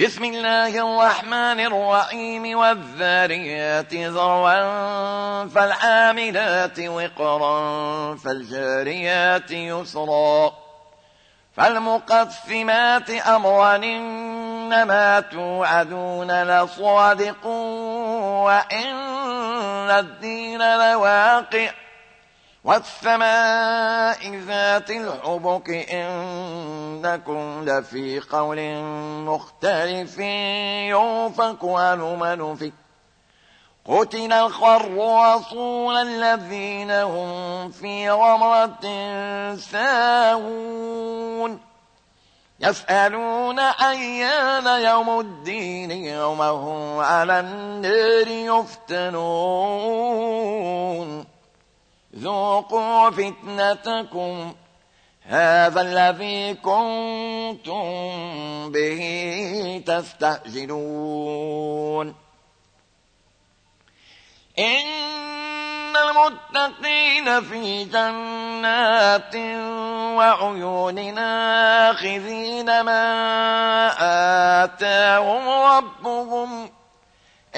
بسم الله الرحمن الرحيم والذاريات ذروا فالحاملات وقرا فالجاريات يسرا فالمقسمات أمرا إنما توعدون لصادق وإن الدين لواقع والسماء ذات الحبك إنكم لفي قول مختلف يوفك ونمن فيه قتل الخرصون الذين هم في غمرة ساهون. يسألون أيان يوم الدين يوم هم على النار يفتنون. ذوقوا فتنتكم هذا الذي كنتم به تستهجنون إن المتقين في جنات وعيون آخذين ما آتاهم ربهم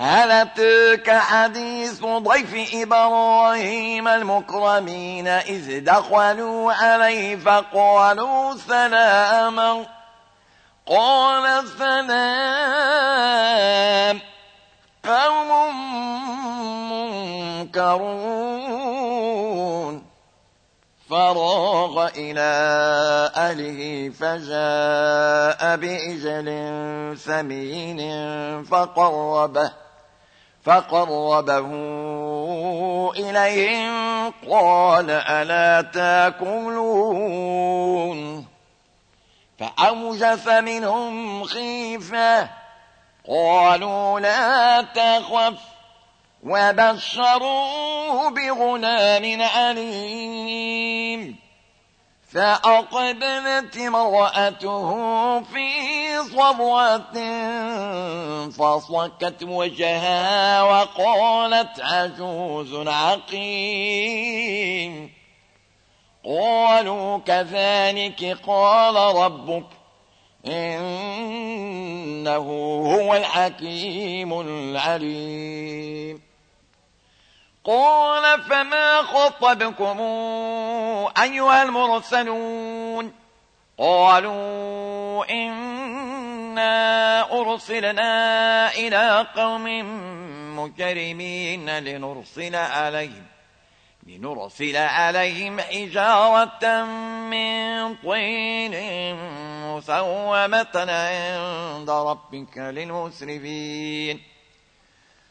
هل أتاك حديث ضيف إبراهيم المكرمين إذ دخلوا عليه فقالوا سلاما قال سلام. قوم منكرون. فراغ إلى أهله فجاء بإجل ثمين فقربه فقربه إليهم قال ألا تأكلون؟ فأوجس منهم خيفة قالوا لا تخف وبشروه بغلام عليم فأقبلت امرأته في صبوة فصكت وجهها وقالت عجوز عقيم. قالوا كذلك قال ربك إنه هو الحكيم العليم. قال فما خطبكم أيها المرسلون قالوا إنا أرسلنا إلى قوم مجرمين لنرسل عليهم لنرسل عليهم حجارة من طين مسومة عند ربك للمسرفين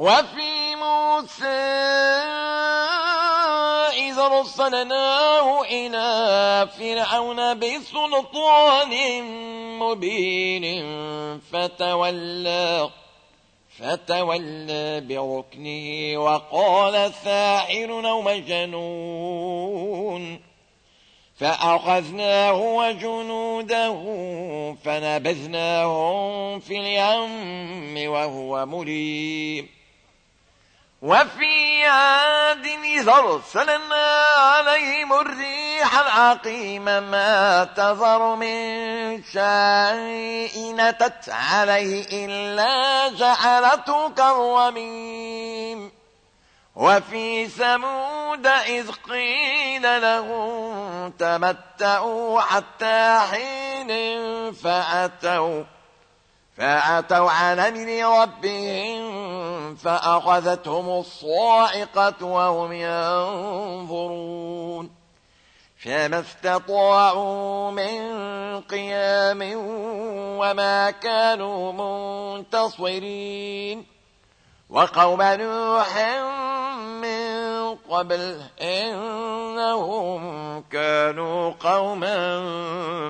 وفي موسى إذا رسلناه إلى فرعون بسلطان مبين فتولى فتولى بركنه وقال ساحر أو مجنون فأخذناه وجنوده فنبذناهم في اليم وهو مريم وفي عاد إذا أرسلنا عليهم الريح العقيم ما تذر من شيء نتت عليه إلا جعلته كالرميم. وفي ثمود إذ قيل لهم تمتعوا حتى حين فأتوا فأتوا على أمر ربهم فأخذتهم الصاعقة وهم ينظرون فما استطاعوا من قيام وما كانوا منتصرين وقوم نوح من قبل إنهم كانوا قوما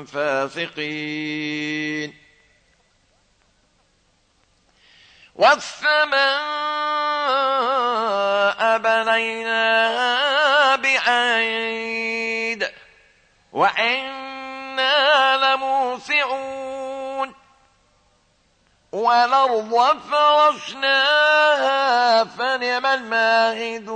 فاسقين والسماء بنيناها بعيد وإنا لموسعون والأرض فرشناها فنعم الماهدون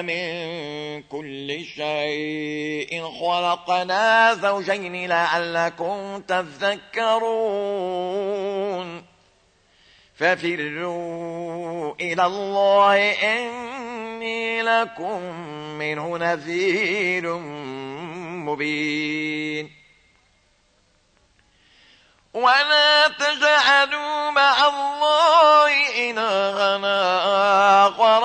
ومن كل شيء خلقنا زوجين لعلكم تذكرون ففروا إلى الله إني لكم منه نذير مبين. ولا تجعلوا مع الله إلهنا آخر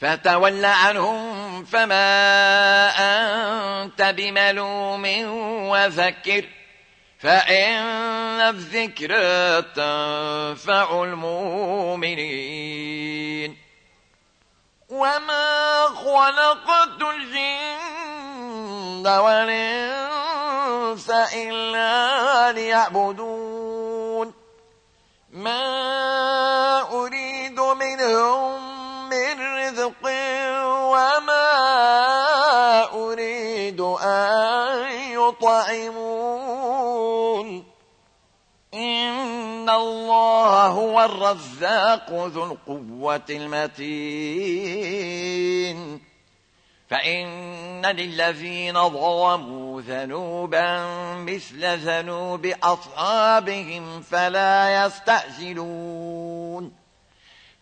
فتول عنهم فما أنت بملوم وذكر فإن الذكر تنفع المؤمنين. وما خلقت الجن والإنس إلا ليعبدون. ما يطعمون إن الله هو الرزاق ذو القوة المتين. فإن للذين ظلموا ذنوبا مثل ذنوب أصحابهم فلا يستعجلون.